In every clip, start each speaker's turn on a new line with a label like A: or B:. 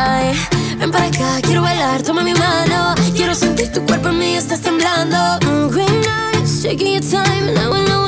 A: Ay, ven para acá, quiero bailar, toma mi mano. Quiero sentir tu cuerpo en mí, estás temblando. Mm, green eyes, taking your time, and I know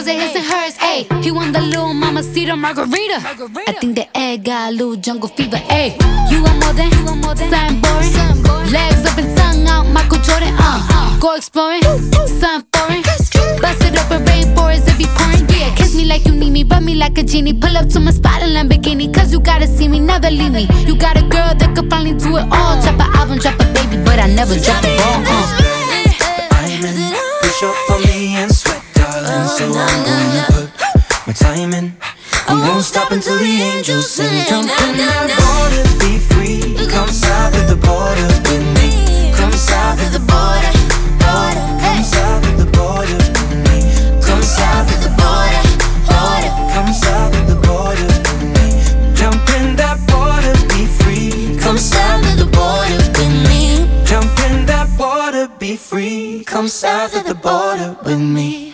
B: My closet, his and hers. Ayy, he want the little mama cedar margarita. I think the egg got a little jungle fever. Ayy, you want more than, you want more than something boring. Legs up and tongue out, Michael Jordan. Uh, go exploring, something foreign. Bust it up in rainforest, it be pouring. Yeah, kiss me like you need me, rub me like a genie. Pull up to my spot in Lamborghini, cause you gotta see me, never leave me. You got a girl that could finally do it all. Drop an album, drop a baby, but I never drop the ball. Uh.
C: My time in. I won't stop until the angels sing. Jump in that water, be free. Come south of the border with me. Come south of the border, border. Come south of the border with me. Come south of the border, border. Come south of the border with me. Jump in that water, be free. Come south of the border with me. Jump in that water, be free. Come south of the border with me.